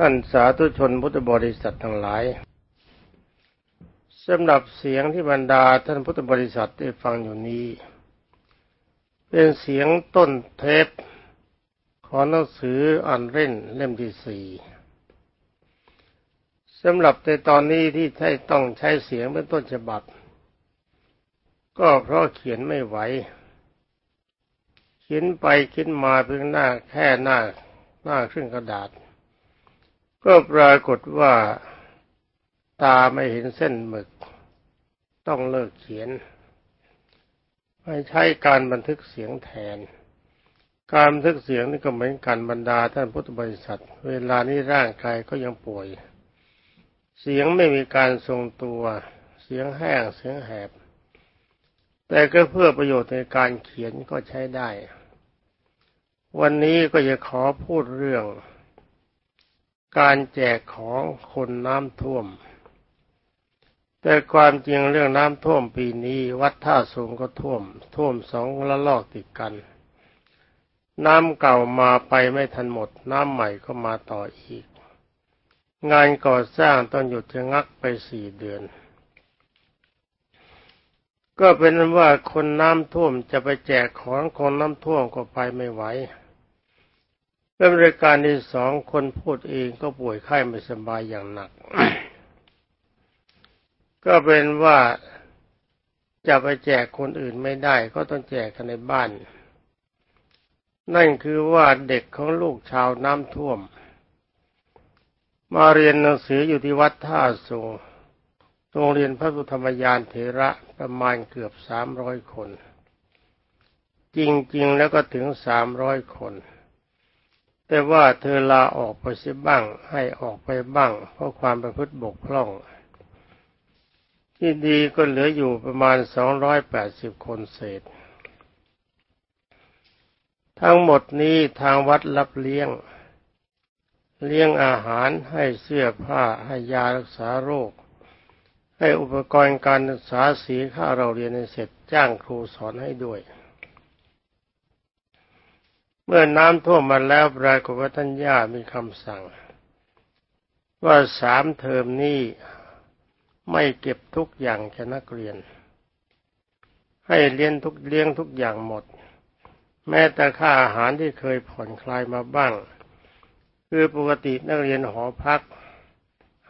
ท่านสาธุชนพุทธบริษัททั้งหลายสำหรับเสียงที่บรรดาท่านพุทธบริษัทได้ฟังอยู่นี้ เป็นเสียงต้นเทปของหนังสืออ่านเล่นเล่มที่สี่สำหรับในตอนนี้ที่ใช้ต้องใช้เสียงเป็นต้นฉบับ ก็เพราะเขียนไม่ไหว เขียนไปเขียนมาเพียงหน้าแค่หน้าหน้าครึ่งกระดาษ ก็ปรากฏว่าตาไม่เห็นเส้นหมึก ต้องเลิกเขียนไม่ใช้การบันทึกเสียงแทน การบันทึกเสียงนี่ก็เหมือนกันบรรดาท่านพุทธบริษัท เวลานี้ร่างกายก็ยังป่วย เสียงไม่มีการทรงตัว เสียงแห้งเสียงแหบ แต่ก็เพื่อประโยชน์ในการเขียนก็ใช้ได้ วันนี้ก็จะขอพูดเรื่อง การแจกของคนน้ำท่วม แต่ความจริงเรื่องน้ำท่วมปีนี้วัดท่าสูงก็ท่วม ท่วมสองละลอกติดกัน น้ำเก่ามาไปไม่ทันหมด น้ำใหม่ก็มาต่ออีก งานก่อสร้างต้องหยุดชะงักไปสี่เดือน ก็เป็นว่าคนน้ำท่วมจะไปแจกของคนน้ำท่วมก็ไปไม่ไหว เป็นรายการที่สองคนพูดเองก็ป่วยไข้ไม่สบายอย่างหนัก ก็เป็นว่าจะไปแจกคนอื่นไม่ได้ ก็ต้องแจกกันในบ้าน นั่นคือว่าเด็กของลูกชาวน้ำท่วม มาเรียนหนังสืออยู่ที่วัดท่าสูงโรงเรียนพระสุธรรมยานเถระประมาณเกือบสามร้อยคน จริง ๆ แล้วก็ถึงสามร้อยคน แต่ว่าเธอลาออกไปเสียบ้าง ให้ออกไปบ้าง เพราะความประพฤติบกพร่อง ที่ดีก็เหลืออยู่ประมาณสองร้อยแปดสิบคนเศษ ทั้งหมดนี้ทางวัดรับเลี้ยง เลี้ยงอาหารให้เสื้อผ้าให้ยารักษาโรค ให้อุปกรณ์การศึกษาสีค่าเราเรียนให้เสร็จจ้างครูสอนให้ด้วย เมื่อน้ำท่วมมาแล้วปรากฏว่าท่านย่ามีคำสั่ง ว่าสามเทอมนี้ไม่เก็บทุกอย่างแค่นักเรียน ให้เลี้ยงทุกเลี้ยงทุกอย่างหมด แม้แต่ค่าอาหารที่เคยผ่อนคลายมาบ้าง คือปกตินักเรียนหอพัก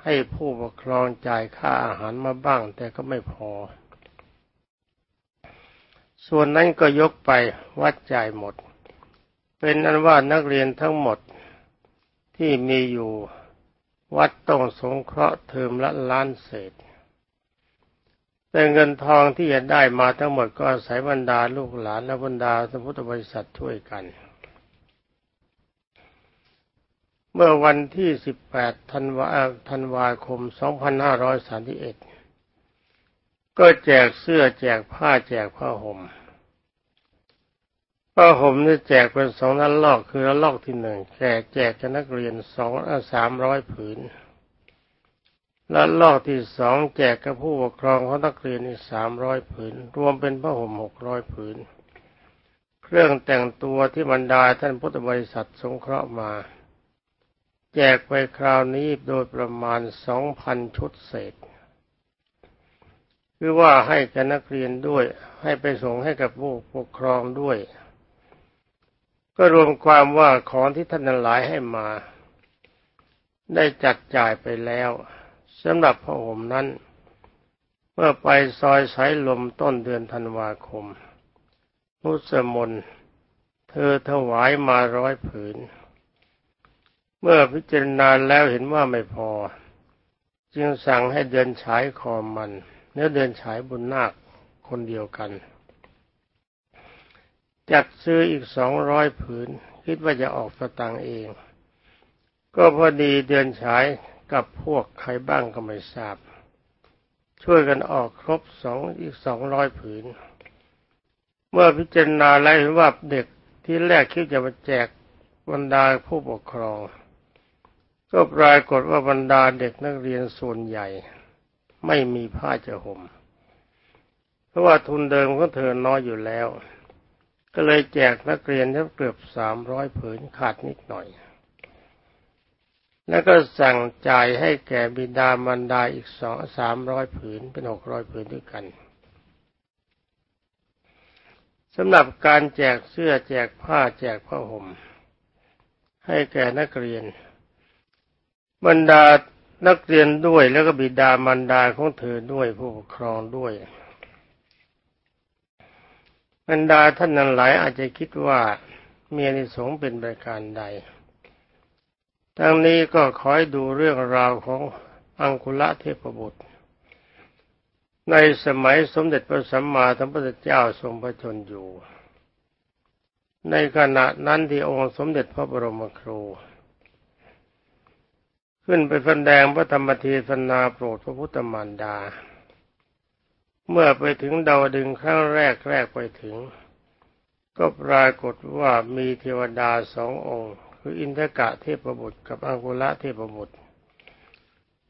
ให้ผู้ปกครองจ่ายค่าอาหารมาบ้าง แต่ก็ไม่พอ ส่วนนั้นก็ยกไปวัดจ่ายหมด เป็นนั้นว่านักเรียนทั้งหมดที่มีอยู่วัดต้องสงเคราะห์เทอมละล้านเศษ แต่เงินทองที่จะได้มาทั้งหมดก็อาศัยบรรดาลูกหลานและบรรดาสมุทรบริษัทช่วยกัน เมื่อวันที่ 18 ธันวาธันวาคม 2531 ก็แจกเสื้อแจกผ้าแจกผ้าห่ม ผ้าห่มนี่แจกเป็นสองนันลอกคือลอกที่หนึ่งแจกแจกกับนักเรียนสองสามร้อยผืน และลอกที่สองแจกกับผู้ปกครองของนักเรียนอีกสามร้อยผืน รวมเป็นผ้าห่มหกร้อยผืน เครื่องแต่งตัวที่บรรดาท่านพุทธบริษัทสงเคราะห์มา แจกไปคราวนี้โดยประมาณสองพันชุดเศษคือว่าให้กับนักเรียนด้วย ให้ไปส่งให้กับผู้ปกครองด้วย ก็รวมความว่าของที่ท่านหลายให้มา ได้จัดจ่ายไปแล้วสำหรับพระห่มนั้น เมื่อไปซอยสายลมต้นเดือนธันวาคมนุสมนเธอถวายมาร้อยผืน เมื่อพิจารณาแล้วเห็นว่าไม่พอ จึงสั่งให้เดินฉายคอมัน เนื้อเดินฉายบุญนาคคนเดียวกัน จัดซื้ออีกสองร้อยผืน คิดว่าจะออกสตังเอง ก็พอดีเดินฉายกับพวกใครบ้างก็ไม่ทราบ ช่วยกันออกครบสองอีกสองร้อยผืน เมื่อพิจารณาแล้วเห็นว่าเด็กที่แรกคิดจะมาแจกบรรดาผู้ปกครอง ก็ปรากฏว่าบรรดาเด็กนักเรียนส่วนใหญ่ ไม่มีผ้าจะห่มเพราะว่าทุนเดิมของเธอน้อยอยู่แล้ว ก็เลยแจกนักเรียนทั้งเกือบสามร้อยผืนขาดนิดหน่อย แล้วก็สั่งจ่ายให้แก่บิดามารดาอีกสองสามร้อยผืนเป็นหกร้อยผืนด้วยกันสำหรับการแจกเสื้อแจกผ้าแจกผ้าห่ม ให้แก่นักเรียน บรรดานักเรียนด้วยแล้วก็บิดามารดาของเธอด้วยผู้ปกครองด้วย บรรดาท่านนั้นหลายอาจจะคิดว่ามีอนิสงส์เป็นประการใด ทั้งนี้ก็ขอให้ดูเรื่องราวของอังคุละเทพบุตร ในสมัยสมเด็จพระสัมมาสัมพุทธเจ้าทรงพระชนอยู่ ในขณะนั้นที่องค์สมเด็จพระบรมครู ขึ้นไปแสดงพระธรรมเทศนาโปรดพระพุทธมารดา เมื่อไปถึงดาวดึงครั้งแรกแรกไปถึง ก็ปรากฏว่ามีเทวดาสององค์ คืออินทกะเทพบุตรกับอังกุละเทพบุตร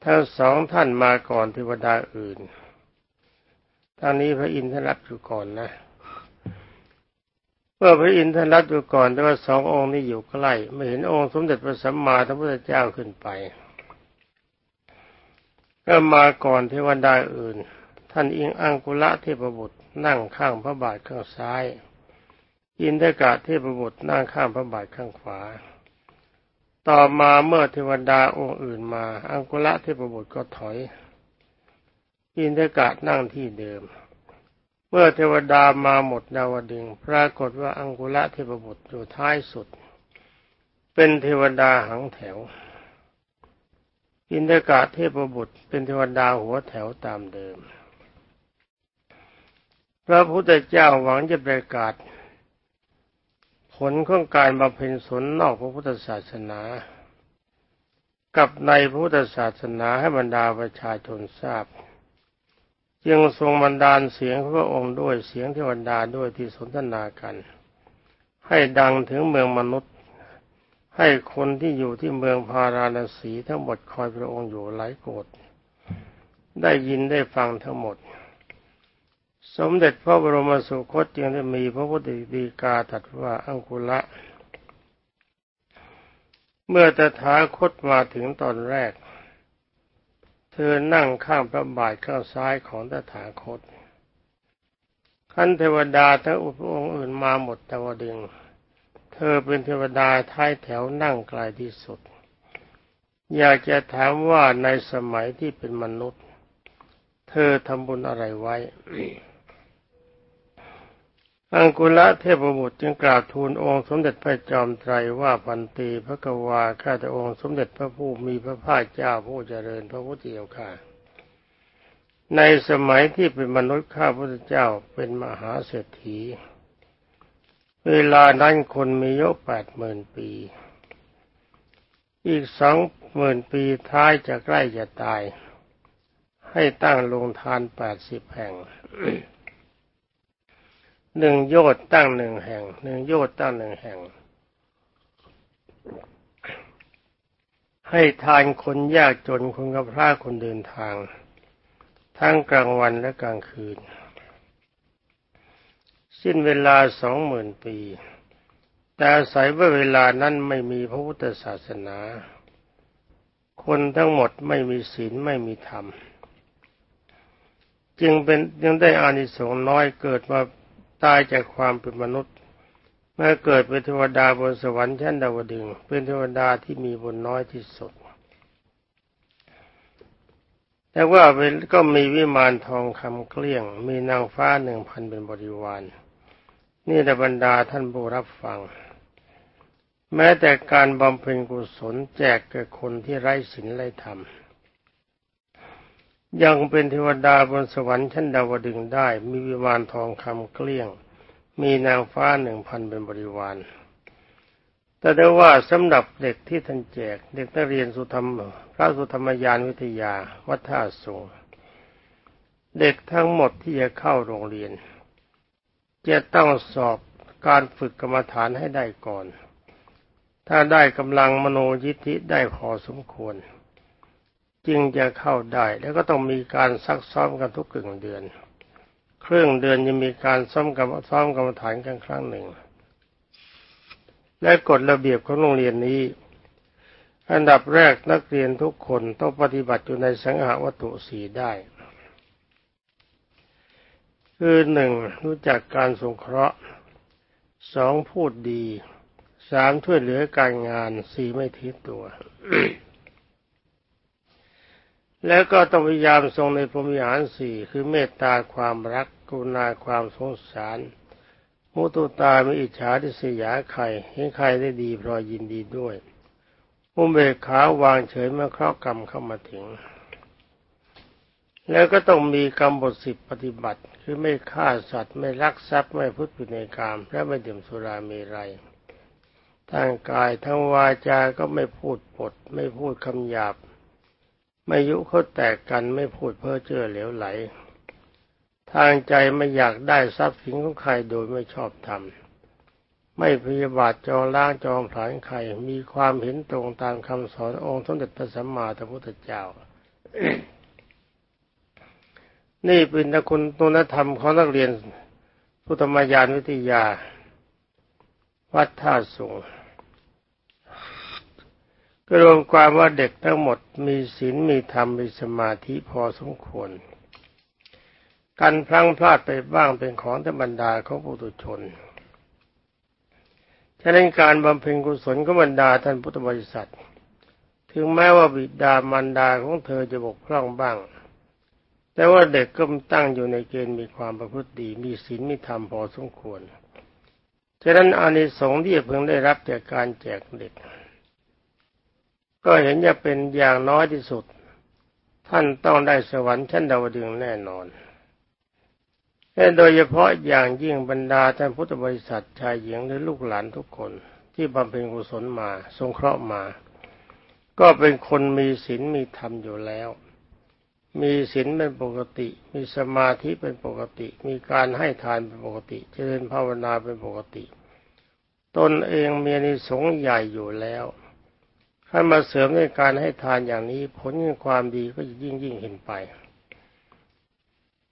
ทั้งสองท่านมาก่อนเทวดาอื่นทางนี้พระอินทร์รับอยู่ก่อนนะเมื่อพระอินทร์รับอยู่ก่อน แต่ว่าสององค์นี้อยู่ใกล้ไม่เห็นองค์สมเด็จพระสัมมาสัมพุทธเจ้าขึ้นไป ก็มาก่อนเทวดาอื่น ท่านอิงอังกุละเทพบุตรนั่งข้างพระบาทข้างซ้าย อินทกะเทพบุตรนั่งข้ามพระบาทข้างขวา ต่อมาเมื่อเทวดาองค์อื่นมา อังกุละเทพบุตรก็ถอย อินทกะนั่งที่เดิม เมื่อเทวดามาหมดดาวดึงปรากฏว่าอังกุละเทพบุตรอยู่ท้ายสุด เป็นเทวดาหังแถวอินทกะเทพบุตรเป็นเทวดาหัวแถวตามเดิม พระพุทธเจ้าหวังจะประกาศ ผลของการบำเพ็ญสนนอกพระพุทธศาสนา กับในพระพุทธศาสนาให้บรรดาประชาชนทราบ จึงทรงบันดาลเสียงพระองค์ด้วยเสียงเทวดาด้วยที่สนทนากัน ให้ดังถึงเมืองมนุษย์ ให้คนที่อยู่ที่เมืองพาราณสีทั้งหมดคอยพระองค์อยู่หลายโกรธได้ยินได้ฟังทั้งหมด สมเด็จพระบรมสุคตจึงได้มีพระพุทธดีกาตรัสว่าอังคุละเมื่อตถาคตมาถึงตอนแรก เธอนั่งข้างพระบาทข้างซ้ายของตถาคตขันเทวดาทั้งอุปองค์อื่นมาหมดแต่ว่าดึง เธอเป็นเทวดาท้ายแถวนั่งไกลที่สุด อยากจะถามว่าในสมัยที่เป็นมนุษย์ เธอทำบุญอะไรไว้ อังกุละเทพบุตรจึงกราบทูลองค์สมเด็จพระจอมไตรว่าพันตีพระกวาข้าแต่องค์สมเด็จพระผู้มีพระภาคเจ้าผู้เจริญพระพุทธเจ้าค่ะ ในสมัยที่เป็นมนุษย์ข้าพระเจ้าเป็นมหาเศรษฐี เวลานั้นคนมีอายุแปดหมื่นปี อีกสองหมื่นปีท้ายจะใกล้จะตาย ให้ตั้งลงทานแปดสิบแห่ง หนึ่งโยต์ตั้งหนึ่งแห่งหนึ่งโยต์ตั้งหนึ่งแห่ง ให้ทานคนยากจนคนกับพระคนเดินทาง ทั้งกลางวันและกลางคืน สิ้นเวลาสองหมื่นปีแต่อาศัยว่าเวลานั้นไม่มีพระพุทธศาสนา คนทั้งหมดไม่มีศีลไม่มีธรรม จึงเป็นยังได้อานิสงส์น้อยเกิดมา ตายจากความเป็นมนุษย์เมื่อเกิดเป็นเทวดาบนสวรรค์ชั้นดาวดึงเป็นเทวดาที่มีบุญน้อยที่สุด แต่ว่าก็มีวิมานทองคำเกลี้ยง มีนางฟ้าหนึ่งพันเป็นบริวาร นี่แต่บรรดาท่านผู้รับฟัง แม้แต่การบำเพ็ญกุศลแจกแก่คนที่ไร้ศีลไร้ธรรม ยังเป็นเทวดาบนสวรรค์ชั้นดาวดึงได้ มีวิมานทองคำเกลี้ยง มีนางฟ้าหนึ่งพันเป็นบริวาร แต่ได้ว่าสำหรับเด็กที่ท่านแจก เด็กนักเรียนสุธรรมพระสุธรรมยานวิทยาวัดท่าสูงเด็กทั้งหมดที่จะเข้าโรงเรียน จะต้องสอบการฝึกกรรมฐานให้ได้ก่อน ถ้าได้กำลังมโนยิทธิได้พอสมควร จึงจะเข้าได้ แล้วก็ต้องมีการซักซ้อมกันทุกกึ่งเดือนเครื่องเดือนจะมีการซ้อมกับซ้อมกรรมฐานกันครั้งหนึ่ง และกฎระเบียบของโรงเรียนนี้ อันดับแรกนักเรียนทุกคนต้องปฏิบัติอยู่ในสังหวัตถุสีได้ คือหนึ่งรู้จักการสงเคราะห์สองพูดดีสามช่วยเหลือการงานสี่ไม่ทิ้ตัว แล้วก็ต้องพยายามทรงในพรหมิหารสี่คือเมตตาความรักกรุณาความสงสาร มุตุตาไม่อิจฉาทิษยาใครเห็นใครได้ดีพอยยินดีด้วยอุเบกขาวางเฉยเมื่อครอบกรรมเข้ามาถึง แล้วก็ต้องมีกรรมบทสิบปฏิบัติ คือไม่ฆ่าสัตว์ไม่ลักทรัพย์ไม่พุทธิดในกามและไม่ดื่มสุราเมรัยทางกายทั้งวาจาก็ไม่พูดปด ไม่พูดคำหยาบ ไม่ยุเขาแตกกันไม่พูดเพ้อเจ้อเหลวไหล ทางใจไม่อยากได้ทรัพย์สินของใครโดยไม่ชอบธรรมไม่พยาบาทจองล้างจองผลาญใครมีความเห็นตรงตามคำสอนองค์สมเด็จพระสัมมาสัมพุทธเจ้า นี่เป็นนักคุณตุธรรมของนักเรียนพุทธมยานวิทยา วัดท่าสูง ก็รวมความว่าเด็กทั้งหมดมีศีลมีธรรมมีสมาธิพอสมควร การพลั้งพลาดไปบ้างเป็นของธรรมดาของปุถุชนฉะนั้นการบำเพ็ญกุศลก็บรรดาท่านพุทธบริษัท ถึงแม้ว่าบิดามารดาของเธอจะบกพร่องบ้าง แต่ว่าเด็กก็ตั้งอยู่ในเกณฑ์มีความประพฤติดี มีศีลมีธรรมพอสมควร ฉะนั้นอานิสงส์ที่เพิ่งได้รับจากการแจกเด็ก ก็เห็นจะเป็นอย่างน้อยที่สุด ท่านต้องได้สวรรค์ชั้นดาวดึงแน่นอนและโดยเฉพาะอย่างยิ่งบรรดาท่านพุทธบริษัทชายหญิงหรือลูกหลานทุกคนที่บำเพ็ญกุศลมาสงเคราะห์มา ก็เป็นคนมีศีลมีธรรมอยู่แล้ว มีศีลเป็นปกติ มีสมาธิเป็นปกติ มีการให้ทานเป็นปกติ เจริญภาวนาเป็นปกติ ตนเองมีนิสงส์ใหญ่อยู่แล้ว ถ้ามาเสริมในการให้ทานอย่างนี้ ผลของความดีก็จะยิ่งยิ่งเห็นไป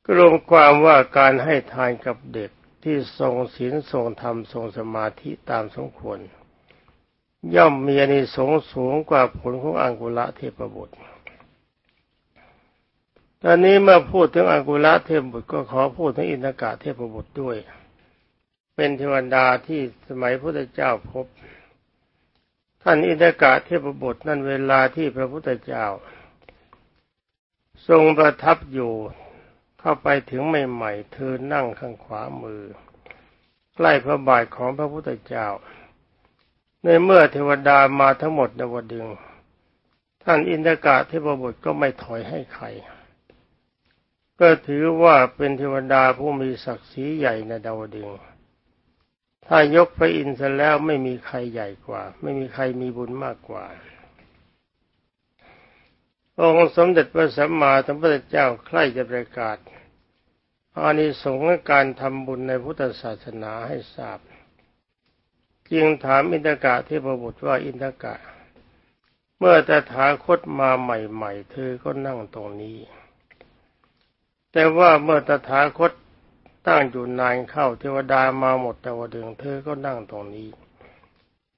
ก็รวมความว่าการให้ทานกับเด็กที่ทรงศีลทรงธรรมทรงสมาธิตามสมควร ย่อมมีอานิสงส์สูงกว่าผลของอังกุละเทพบุตร ตอนนี้เมื่อพูดถึงอังกุละเทพบุตรก็ขอพูดถึงอินทกะเทพบุตรด้วย เป็นเทวดาที่สมัยพระพุทธเจ้าพบ ท่านอินทกะเทพบุตรนั่นเวลาที่พระพุทธเจ้า ทรงประทับอยู่เข้าไปถึงใหม่ๆเธอนั่งข้างขวามือ ใกล้พระบาทของพระพุทธเจ้า ในเมื่อเทวดามาทั้งหมดในวันดึง ท่านอินทกะเทพบุตรก็ไม่ถอยให้ใคร ก็ถือว่าเป็นเทวดาผู้มีศักดิ์ศรีใหญ่ในดาวดึง ถ้ายกพระอินทร์เสร็จแล้วไม่มีใครใหญ่กว่า ไม่มีใครมีบุญมากกว่า องค์สมเด็จพระสัมมาสัมพุทธเจ้าใคร่จะประกาศอานิสงส์การทำบุญในพุทธศาสนาให้ทราบจึงถามอินทกะเทพบุตรว่าอินทกะ เมื่อตถาคตมาใหม่ๆเธอก็นั่งตรงนี้ แต่ว่าเมื่อตถาคต ตั้งอยู่นานเข้าเทวดามาหมดแต่ว่าดึงเธอก็นั่งตรงนี้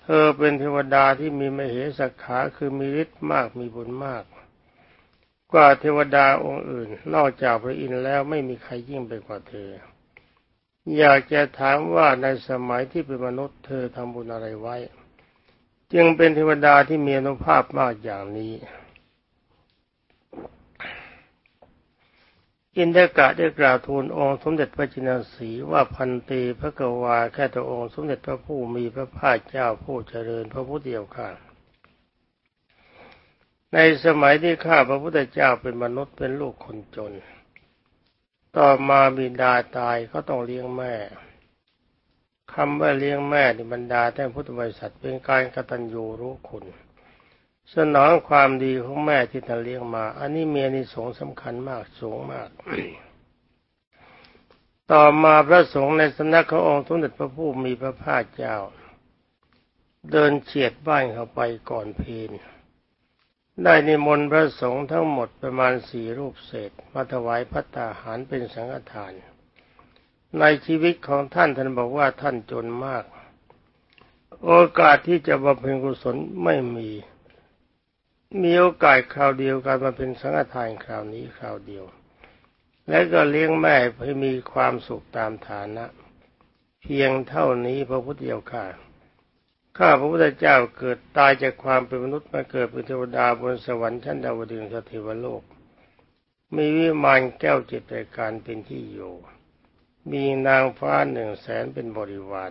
เธอเป็นเทวดาที่มีมเหสักขาคือมีฤทธิ์มากมีบุญมาก กว่าเทวดาองค์อื่น นอกจากพระอินทร์แล้วไม่มีใครยิ่งไปกว่าเธอ อยากจะถามว่าในสมัยที่เป็นมนุษย์เธอทำบุญอะไรไว้ จึงเป็นเทวดาที่มีอนุภาพมากอย่างนี้ อินทกะได้กล่าวทูลองค์สมเด็จพระจินสีว่าพันตีพระกวาแค่ตัวองค์สมเด็จพระผู้มีพระภาคเจ้าผู้เจริญพระพุทธเดียวกันในสมัยที่ข้าพระพุทธเจ้าเป็นมนุษย์เป็นลูกคนจน ต่อมาบิดาตายเขาต้องเลี้ยงแม่คำว่าเลี้ยงแม่ในบรรดาแท่พุทธบริษัทเป็นการกตัญญูรู้คุณ สนองความดีของแม่ที่ท่านเลี้ยงมา อันนี้มีนิสงส์สำคัญมากสูงมาก ต่อมาพระสงฆ์ในสำนักขององค์สมเด็จพระผู้มีพระภาคเจ้า เดินเฉียดบ้านเข้าไปก่อนเพลนได้นิมนต์พระสงฆ์ทั้งหมดประมาณสี่รูปเศษมาถวายพัตตาหารเป็นสังฆทาน ในชีวิตของท่านท่านบอกว่าท่านจนมาก โอกาสที่จะบำเพ็ญกุศลไม่มี มีโอกาสคราวเดียวกันมาเป็นสังฆทานคราวนี้คราวเดียว และก็เลี้ยงแม่ให้มีความสุขตามฐานะ เพียงเท่านี้พระพุทธเจ้าค่ะข้าพระพุทธเจ้าเกิดตายจากความเป็นมนุษย์มาเกิดเป็นเทวดาบนสวรรค์ชั้นดาวดึงสถิวโลก มีวิมานแก้วจิตรการเป็นที่อยู่ มีนางฟ้าหนึ่งแสนเป็นบริวาร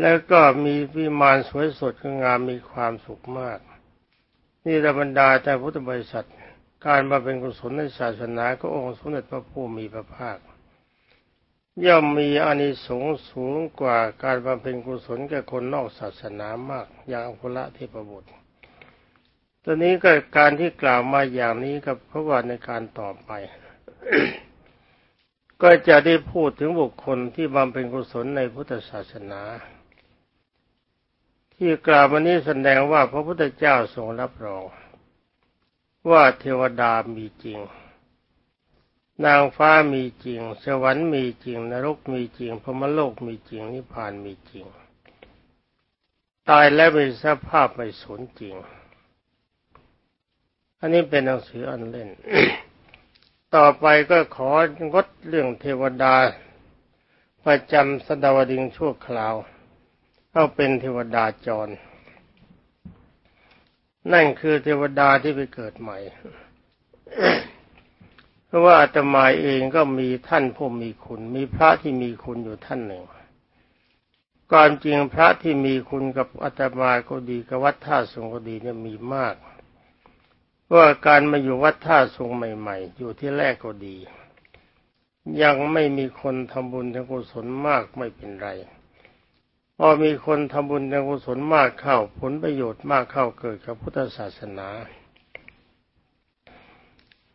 แล้วก็มีวิมานสวยสดงามมีความสุขมาก นี่ระบรรดาแต่พุทธบริษัท การมาเป็นกุศลในศาสนาก็องค์สมเด็จพระผู้มีพระภาค ย่อมมีอานิสงส์สูงกว่าการบำเพ็ญกุศลแก่คนนอกศาสนามากอย่างอัคุละเทพบุตรตอนนี้ก็การที่กล่าวมาอย่างนี้กับพระว่าในการต่อไป ก็จะได้พูดถึงบุคคลที่บำเพ็ญกุศลในพุทธศาสนา ที่กล่าวมานี้แสดงว่าพระพุทธเจ้าทรงรับรอง ว่าเทวดามีจริง นางฟ้ามีจริง สวรรค์มีจริง นรกมีจริงพรมโลกมีจริง นิพพานมีจริง ตายแล้วมีสภาพไม่สูญจริง อันนี้เป็นหนังสืออันเล่น ต่อไปก็ของดเรื่องเทวดาประจำสดาวดิงชั่วคราว เอาเป็นเทวดาจร นั่นคือเทวดาที่ไปเกิดใหม่ เพราะว่าอาตมาเองก็มีท่านผู้มีคุณ มีพระที่มีคุณอยู่ท่านหนึ่งก่อนจริงพระที่มีคุณกับอาตมาก็ดีกับวัดท่าทรงก็ดีเนี่ยมีมากว่าการมาอยู่วัดท่าทรงใหม่ ๆ อยู่ที่แรกก็ดี ยังไม่มีคนทำบุญทางกุศลมากไม่เป็นไร พอมีคนทำบุญทางกุศลมากเข้า ผลประโยชน์มากเข้าเกิดกับพุทธศาสนา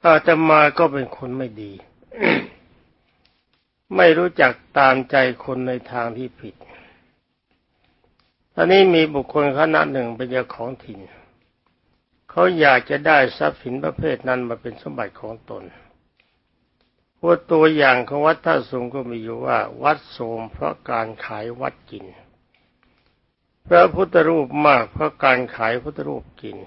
อาตมาก็เป็นคนไม่ดี ไม่รู้จักตามใจคนในทางที่ผิดตอนนี้มีบุคคลคณะหนึ่งเป็นเจ้าของถิ่น เขาอยากจะได้ทรัพย์สินประเภทนั้นมาเป็นสมบัติของตนพวกตัวอย่างของวัดท่าสูงก็มีอยู่ว่า วัดโสมเพราะการขายวัดกิน พระพุทธรูปมากเพราะการขายพุทธรูปกิน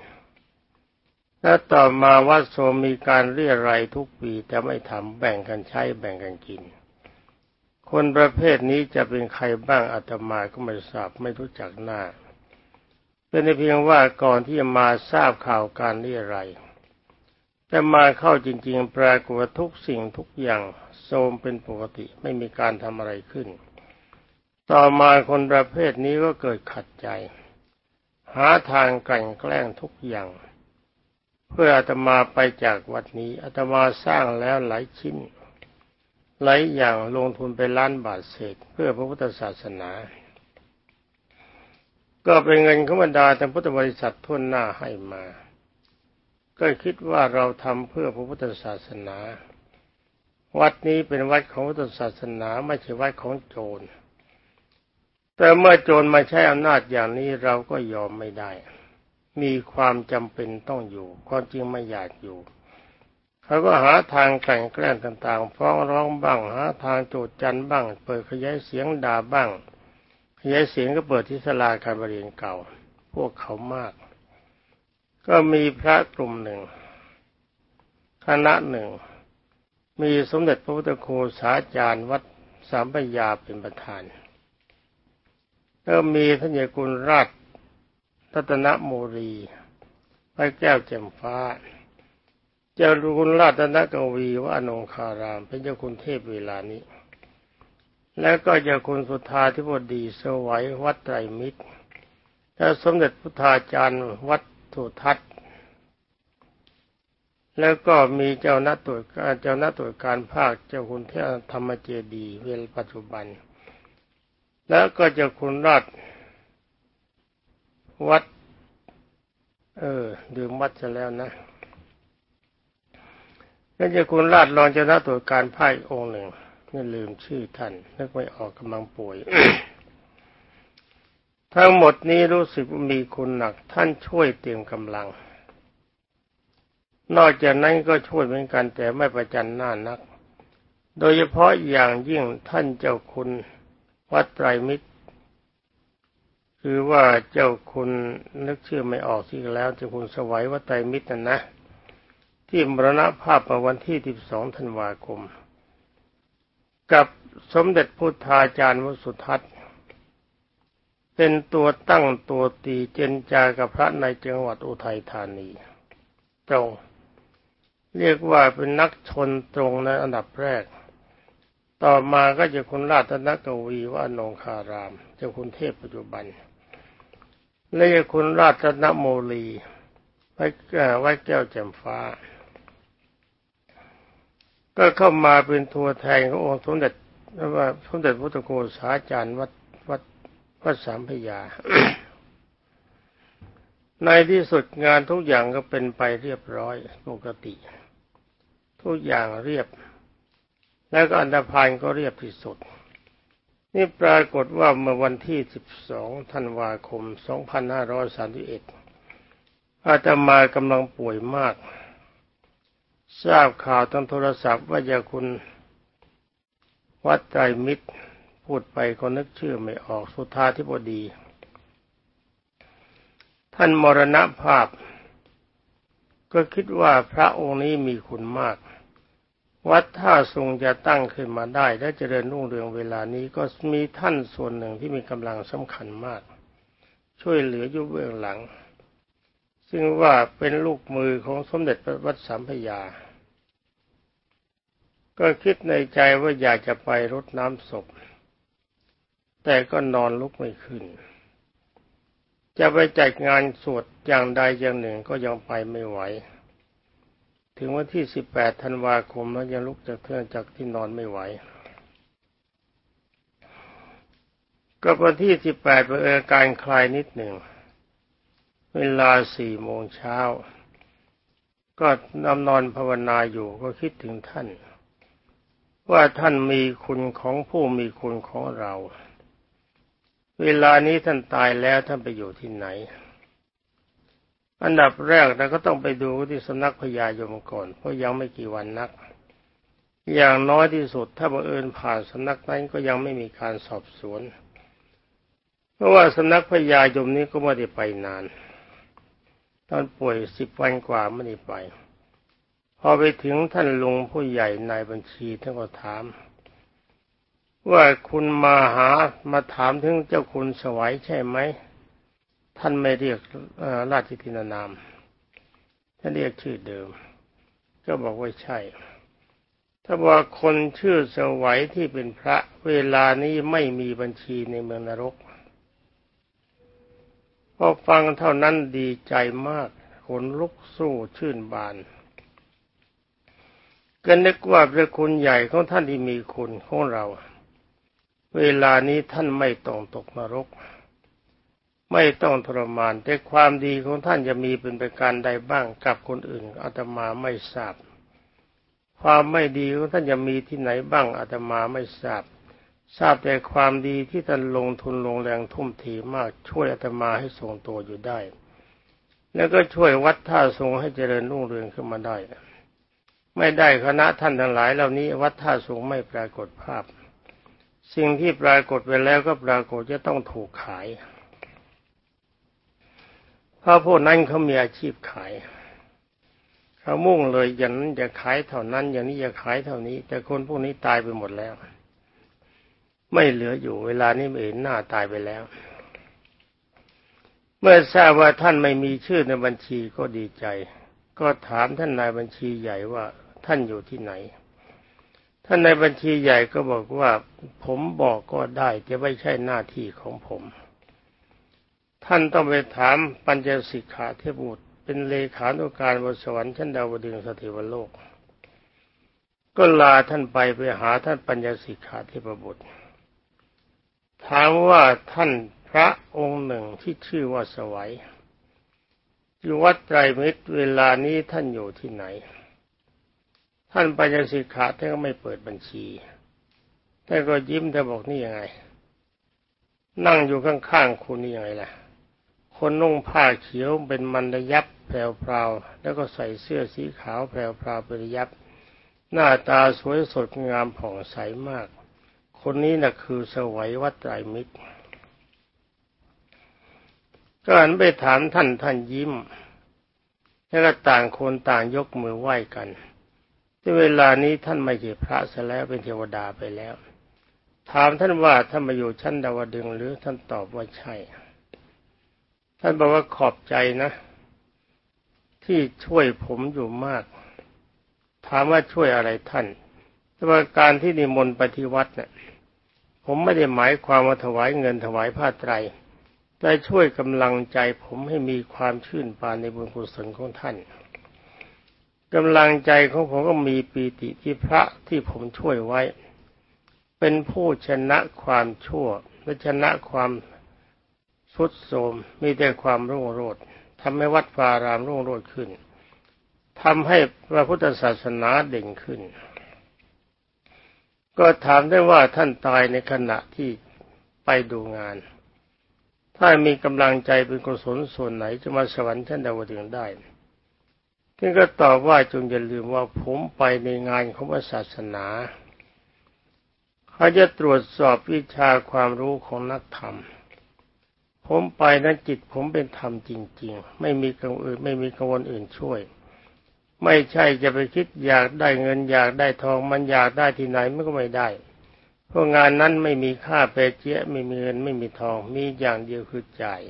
และต่อมาวัดโสมมีการเรียรายทุกปีแต่ไม่ทำแบ่งกันใช้แบ่งกันกิน คนประเภทนี้จะเป็นใครบ้างอาตมาก็ไม่ทราบไม่รู้จักหน้า เป็นเพียงว่าก่อนที่จะมาทราบข่าวการเรียรายแต่มาเข้าจริง ๆ ปรากฏทุกสิ่งทุกอย่างโสมเป็นปกติไม่มีการทำอะไรขึ้น ต่อมาคนประเภทนี้ก็เกิดขัดใจ หาทางกลั่นแกล้งทุกอย่าง เพื่ออาตมาไปจากวัดนี้อาตมาสร้างแล้วหลายชิ้น หลายอย่างลงทุนไปล้านบาทเศษ เพื่อพระพุทธศาสนา ก็เป็นเงินขบรรดาแต่พุทธบริษัททุนหน้าให้มา ก็คิดว่าเราทำเพื่อพระพุทธศาสนา วัดนี้เป็นวัดของพุทธศาสนาไม่ใช่วัดของโจร แต่เมื่อโจรมาใช้อำนาจอย่างนี้เราก็ยอมไม่ได้ มีความจำเป็นต้องอยู่ความจริงไม่อยากอยู่เขาก็หาทางแข่งแกล้งต่างๆ ฟ้องร้องบ้าง หาทางโจดจันบ้าง เปิดขยายเสียงด่าบ้าง ขยายเสียงก็เปิดที่สลาการบริเวณเก่า พวกเขามาก ก็มีพระกลุ่มหนึ่ง คณะหนึ่ง มีสมเด็จพระพุทธโฆษาจารย์วัดสามปัญญาเป็นประธาน ก็มีท่านใหญ่กุลราชรัตนโมรีพระแก้วแจ่มฟ้า เจ้าคุณราชนกวีว่านงคาราม เป็นเจ้าคุณเทพเวลานี้ แล้วก็เจ้าคุณสุธาธิบดีสวัยวัดไตรมิตรและสมเด็จพุทธาจารย์วัดสุทัศน์แล้วก็มีเจ้าหน้าตรวจเจ้าหน้าตรวจการภาคเจ้าคุณเทพธรรมเจดีเวลปัจจุบัน แล้วก็เจ้าคุณราชวัด เออดื่มวัดซะแล้วนะนั่นจะคุณราชรองเจ้าหน้าตรวจการภาคองค์หนึ่งนี่ลืมชื่อท่านนึกไม่ออกกำลังป่วย ทั้งหมดนี้รู้สึกมีคุณหนัก ท่านช่วยเตรียมกำลัง นอกจากนั้นก็ช่วยเหมือนกันแต่ไม่ประจันหน้านัก โดยเฉพาะอย่างยิ่งท่านเจ้าคุณ วัดไตรมิตร คือว่าเจ้าคุณนึกชื่อไม่ออกที่แล้วเจ้าคุณสวัยวัตไตรมิตรนะนะ ที่มรณภาพมาวันที่ 12 ธันวาคม กับสมเด็จพุทธาจารย์วสุทัศน์ เป็นตัวตั้งตัวตีเจนจากับพระในจังหวัดอุทัยธานี ตรง เรียกว่าเป็นนักชนตรงในอันดับแรก ต่อมาก็จะคุณราชนกวีว่านงคาราม เจ้าคุณเทพปัจจุบัน และคุณราชนโมลีไว้ไว้แก้วแจ่มฟ้า ก็เข้ามาเป็นทัวแทนขององค์สมเด็จว่าสมเด็จพุทธโฆษาจารย์วัดวัดวัดสามพยา ในที่สุดงานทุกอย่างก็เป็นไปเรียบร้อยปกติ ทุกอย่างเรียบ แล้วก็อันดพานก็เรียบที่สุด นี่ปรากฏว่าเมื่อวันที่ 12 ธันวาคม 2531 อาตมากำลังป่วยมาก ทราบข่าวทางโทรศัพท์ว่าจะคุณวัดไตรมิตรพูดไปก็นึกชื่อไม่ออกสุธาธิบดี ท่านมรณภาพ ก็คิดว่าพระองค์นี้มีคุณมาก วัดท่าทรงจะตั้งขึ้นมาได้ และเจริญรุ่งเรืองเวลานี้ก็มีท่านส่วนหนึ่งที่มีกำลังสำคัญมาก ช่วยเหลืออยู่เบื้องหลัง ซึ่งว่าเป็นลูกมือของสมเด็จพระวัดสามพยา ก็คิดในใจว่าอยากจะไปรดน้ำศพ แต่ก็นอนลุกไม่ขึ้น จะไปจัดงานสวดอย่างใดอย่างหนึ่งก็ยังไปไม่ไหว ถึงวันที่ 18 ธันวาคมแล้วยังลุกจากเทื่องจากที่นอนไม่ไหว ก็วันที่ 18เป็นอาการคลายนิดหนึ่ง เวลาสี่โมงเช้า ก็นำนอนภาวนาอยู่ก็คิดถึงท่าน ว่าท่านมีคุณของผู้มีคุณของเรา เวลานี้ท่านตายแล้วท่านไปอยู่ที่ไหน อันดับแรกเราก็ต้องไปดูที่สำนักพญายมก่อนเพราะยังไม่กี่วันนัก อย่างน้อยที่สุด ถ้าบังเอิญผ่านสำนักนั้นก็ยังไม่มีการสอบสวน เพราะว่าสำนักพญายมนี้ก็ไม่ได้ไปนาน ตอนป่วยสิบวันกว่าไม่ได้ไป พอไปถึงท่านลุงผู้ใหญ่นายบัญชีท่านก็ถาม ว่าคุณมาหามาถามถึงเจ้าคุณสวัยใช่ไหม ท่านไม่เรียกราชทินานาม ท่านเรียกชื่อเดิม ก็บอกว่าใช่ ถ้าว่าคนชื่อสวัยที่เป็นพระเวลานี้ไม่มีบัญชีในเมืองนรกพอฟังเท่านั้นดีใจมากขนลุกสู้ชื่นบานก็นึกว่าพระคุณใหญ่ของท่านที่มีคุณของเรา เวลานี้ท่านไม่ต้องตกนรก ไม่ต้องทรมาน แต่ความดีของท่านจะมีเป็นประการใดบ้างกับคนอื่นอาตมาไม่ทราบ ความไม่ดีของท่านจะมีที่ไหนบ้างอาตมาไม่ทราบ ทราบแต่ความดีที่ท่านลงทุนลงแรงทุ่มเทมากช่วยอาตมาให้ทรงตัวอยู่ได้ แล้วก็ช่วยวัดท่าทรงให้เจริญรุ่งเรืองขึ้นมาได้ ไม่ได้คณะท่านทั้งหลายเหล่านี้วัดท่าทรงไม่ปรากฏภาพ สิ่งที่ปรากฏไปแล้วก็ปรากฏจะต้องถูกขาย เพราะพวกนั้นเขามีอาชีพขายเขามุ่งเลยอย่างนั้นจะขายเท่านั้น อย่างนี้จะขายเท่านี้ แต่คนพวกนี้ตายไปหมดแล้ว ไม่เหลืออยู่เวลานี้เห็นหน้าตายไปแล้ว เมื่อทราบว่าท่านไม่มีชื่อในบัญชีก็ดีใจ ก็ถามท่านนายบัญชีใหญ่ว่าท่านอยู่ที่ไหน ท่านในบัญชีใหญ่ก็บอกว่า ผมบอกก็ได้จะไม่ใช่หน้าที่ของผม ท่านต้องไปถามปัญจสิกขาเทพบุตร เป็นเลขานุการบนสวรรค์ชั้นดาวดึงสถิวโลก ก็ลาท่านไปไปหาท่านปัญญสิกขาเทพบุตร ถามว่าท่านพระองค์หนึ่งที่ชื่อว่าสวัยอยู่วัดไตรมิตรเวลานี้ท่านอยู่ที่ไหน ท่านปัญญสิกขาท่านก็ไม่เปิดบัญชีท่านก็ยิ้มแต่บอกนี่ยังไง นั่งอยู่ข้างๆคุณนี่ยังไงล่ะ คนนุ่งผ้าเขียวเป็นมันระยับแพรวๆแล้วก็ใส่เสื้อสีขาวแพรวๆเป็นระยับ หน้าตาสวยสดงามผ่องใสมาก คนนี้น่ะคือสวัยวัดไตรมิตรก็หันไปถามท่านท่านยิ้ม แล้วก็ต่างคนต่างยกมือไหว้กันที่เวลานี้ท่านไม่ใช่พระซะแล้วเป็นเทวดาไปแล้ว ถามท่านว่าท่านมาอยู่ชั้นดาวดึงหรือท่านตอบว่าใช่ ท่านบอกว่าขอบใจนะ ที่ช่วยผมอยู่มาก ถามว่าช่วยอะไรท่านแต่ว่าการที่นิมนต์ไปที่วัดเนี่ยผมไม่ได้หมายความว่าถวายเงินถวายผ้าไตรได้ช่วยกำลังใจผมให้มีความชื่นบานในบุญกุศลของท่านกำลังใจของผมก็มีปีติที่พระที่ผมช่วยไว้ เป็นผู้ชนะความชั่วและชนะความ สุดโทมมีแต่ความรุ่งโรจน์ทำให้วัดฟารามรุ่งโรจน์ขึ้นทำให้พระพุทธศาสนาเด่นขึ้น ก็ถามได้ว่าท่านตายในขณะที่ไปดูงาน ถ้ามีกำลังใจเป็นกุศลส่วนไหนจะมาสวรรค์ชั้นดาวดึงได้ท่านก็ตอบว่าจงอย่าลืมว่าผมไปในงานของศาสนา เขาจะตรวจสอบวิชาความรู้ของนักธรรม ผมไปนั้นจิตผมเป็นธรรมจริง ๆ ไม่มีกังวลอื่นไม่มีกังวลอื่นช่วย ไม่ใช่จะไปคิดอยากได้เงินอยากได้ทองมันอยากได้ที่ไหนมันก็ไม่ได้ เพราะงานนั้นไม่มีค่าเปเจียไม่มีเงินไม่มีทองมีอย่างเดียวคือจ่าย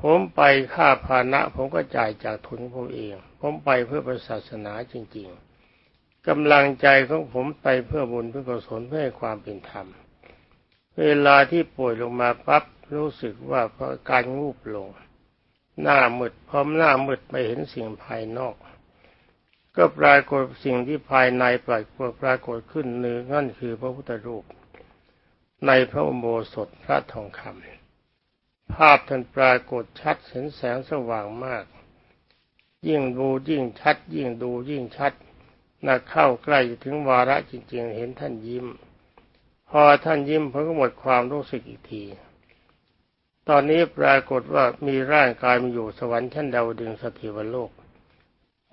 ผมไปค่าพานะผมก็จ่ายจากทุนผมเอง ผมไปเพื่อศาสนาจริง ๆกำลังใจของผมไปเพื่อบุญเพื่อกุศลเพื่อความเป็นธรรม เวลาที่ป่วยลงมาปั๊บ รู้สึกว่าพอการงูบลง หน้ามืดพร้อมหน้ามืดไปเห็นสิ่งภายนอก ก็ปรากฏสิ่งที่ภายในปรากฏปรากฏขึ้นนึ่งนั่นคือพระพุทธรูป ในพระอุโบสถพระทองคำภาพท่านปรากฏชัดเห็นแสงสว่างมาก ยิ่งดูยิ่งชัด ยิ่งดูยิ่งชัดนักเข้าใกล้ถึงวาระจริง ๆ เห็นท่านยิ้ม พอท่านยิ้มผมก็หมดความรู้สึกอีกที ตอนนี้ปรากฏว่ามีร่างกายมาอยู่สวรรค์ชั้นดาวดึงสถิวโลก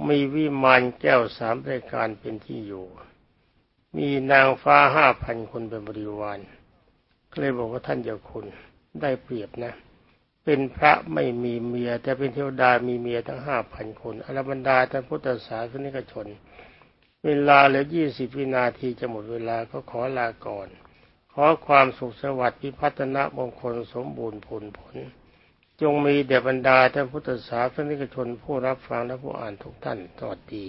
มีวิมานแก้วสามรายการเป็นที่อยู่ มีนางฟ้าห้าพันคนเป็นบริวารก็เลยบอกว่าท่านเจ้าคุณได้เปรียบนะ เป็นพระไม่มีเมีย แต่เป็นเทวดามีเมียทั้งห้าพันคนอรบรรดาท่านพุทธศาสนิกชน เวลาเหลือยี่สิบวินาทีจะหมดเวลาก็ขอลาก่อน ขอความสุขสวัสดิ์พิพัฒนมงคลสมบูรณ์ผลผล จงมีเดบรรดาท่านพุทธศาสนิกชนผู้รับฟังและผู้อ่านทุกท่านสวัสดี